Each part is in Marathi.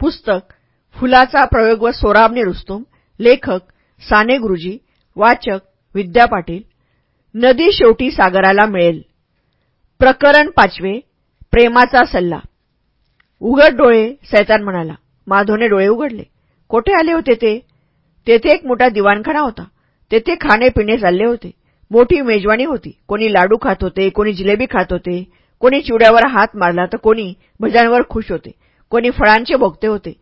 पुस्तक फुलाचा प्रयोग व सोराबने रुस्तुम लेखक साने गुरुजी वाचक विद्या पाटील नदी शेवटी सागराला मिळेल. प्रकरण पाचवे प्रेमाचा सल्ला. उघड डोळे सैतान म्हणाला. माधवने डोळे उघडले. कोठे आले होते ते? तेथे एक मोठा दिवाणखाना होता. तेथे खाणे पिणे चालले होते. मोठी मेजवानी होती. कोणी लाडू खात होते कोणी जिलेबी खात होते कोणी चिवड्यावर हात मारला तर कोणी भजांवर खुश होते. कोणी फळांचे भोगते होते.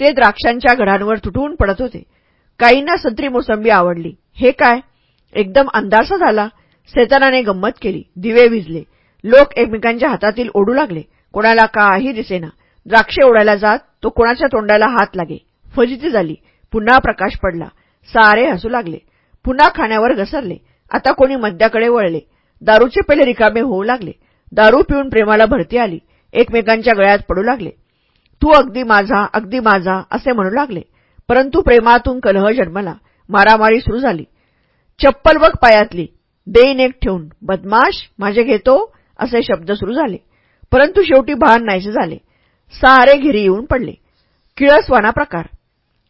ते द्राक्षांच्या घडांवर तुटून पडत होते. काहींना संत्री मोसंबी आवडली. हे काय? एकदम अंधारसा झाला. सैतानाने गंमत केली. दिवे विजले लोक एकमेकांच्या हातातील ओढू लागले. कोणाला काही दिसेना. द्राक्षे ओढायला जात तो कोणाच्या तोंडाला हात लागे. फजिती झाली. पुन्हा प्रकाश पडला. सारे हसू लागले. पुन्हा खाण्यावर घसरले. आता कोणी मद्याकडे वळले. दारूचे पहिले रिकामे होऊ लागले. दारू पिऊन प्रेमाला भरती आली. एकमेकांच्या गळ्यात पडू लागले. तू अगदी माझा अगदी माझा असे म्हणू लागले. परंतु प्रेमातून कलह जन्मला. मारामारी सुरू झाली. चप्पल बघ पायातली. देईन एक ठेवून. बदमाश माझे घेतो असे शब्द सुरू झाले. परंतु शेवटी भान नाहीसे झाले. सारे घिरी येऊन पडले. किळसवाना प्रकार.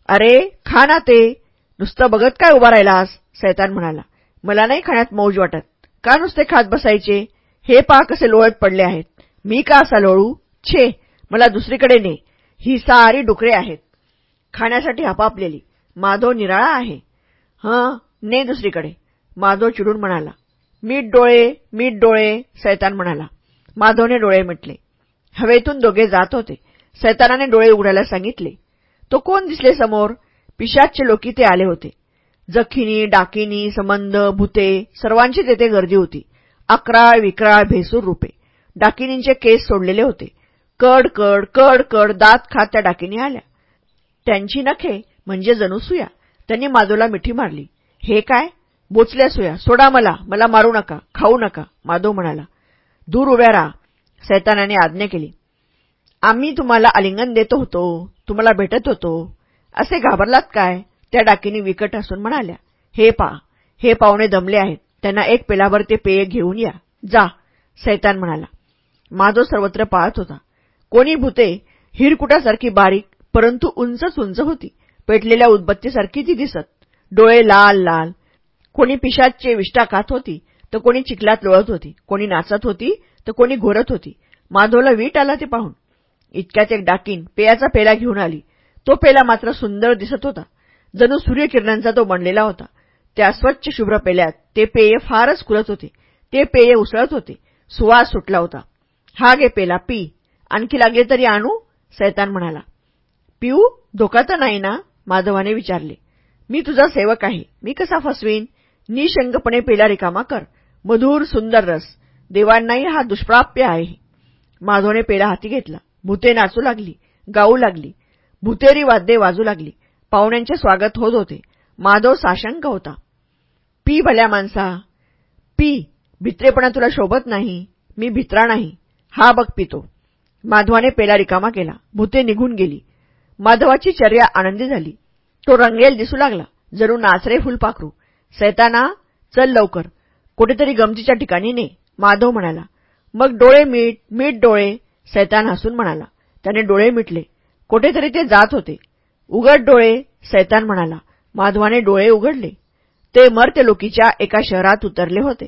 अरे खा ना ते. नुसतं बघत काय उभा राहिलास? सैतान म्हणाला. मला नाही खाण्यात मौज वाटत. का नुसते खात बसायचे? हे पा कसे लोळत पडले आहेत. मी का असा लोळू? छे. मला दुसरीकडे ने. ही सारी डुकरे आहेत. खाण्यासाठी हपापलेली माधव निराळा आहे. हं ने दुसरीकडे. माधव चिडून म्हणाला मीठ डोळे मीठ डोळे सैतान म्हणाला. माधवने डोळे मिटले. हवेतून दोघे जात होते. सैतानाने डोळे उघडायला सांगितले तो कोण दिसले समोर? पिशाचे लोकी ते आले होते. जखिनी डाकिनी संबंध भूते सर्वांची तेथे गर्दी होती. अकराळ विक्राळ भेसूर रूपे. डाकिनींचे केस सोडलेले होते. कड कड कड कड दात खात त्या डाकिनी आल्या. त्यांची नखे म्हणजे जणू सुया. त्यांनी माधवला मिठी मारली. हे काय? बोचल्या सुया. सोडा मला. मला मारू नका. खाऊ नका. माधव म्हणाला. दूर उभ्या राहा. सैतानाने आज्ञा केली. आम्ही तुम्हाला आलिंगन देत होतो. तुम्हाला भेटत होतो. असे घाबरलात काय? त्या डाकीने विकट असून म्हणाल्या. हे पा. हे पाहुणे दमले आहेत. त्यांना एक पेलाभर ते पेय घेऊन या. जा सैतान म्हणाला. माधव सर्वत्र पाहत होता. कोणी भूते हिरकुटासारखी बारीक परंतु उंचच उंच होती. पेटलेल्या उदबत्तीसारखी ती दिसत. डोळे लाल लाल. कोणी पिशाचे विष्टा खात होती तर कोणी चिखलात लोळत होती. कोणी नाचत होती तर कोणी घोरत होती. माधवला वीट आला ते पाहून. इतक्यात एक डाकीन पेयाचा पेला घेऊन आली. तो पेला मात्र सुंदर दिसत होता. जणू सूर्यकिरणांचा तो बनलेला होता. त्या स्वच्छ शुभ्र पेल्यात ते पेय फारच खुलत होते. ते पेय उसळत होते. सुवास सुटला होता. हा गे पेला पी. आणखी लागले तरी आणू? सैतान म्हणाला. पिऊ धोका तर नाही ना? माधवाने विचारले. मी तुझा सेवक आहे. मी कसा फसवीन? निशंगपणे पेला रिकामा कर. मधुर सुंदर रस. देवांनाही हा दुष्प्राप्य आहे. माधवने पेला हाती घेतला. भूते नाचू लागली. गाऊ लागली. भूतेरी वाद्ये वाजू लागली. पाहुण्यांचे स्वागत होत होते. माधव साशंक होता. पी भल्या माणसा. पी भित्रेपणा तुला शोभत नाही. मी भित्रा नाही. हा बघ पितो. माधवाने पेला रिकामा केला. भूते निघून गेली. माधवाची चर्या आनंदी झाली. तो रंगेल दिसू लागला. जणू नाचरे फुलपाखरू सैताना चल लवकर. कुठेतरी गमतीच्या ठिकाणी ने. माधव म्हणाला. मग डोळे मीठ मीठ डोळे सैतान हसून म्हणाला. त्याने डोळे मिटले. कुठेतरी ते जात होते. उघड डोळे सैतान म्हणाला. माधवाने डोळे उघडले. ते मर्त्यलोकीच्या एका शहरात उतरले होते.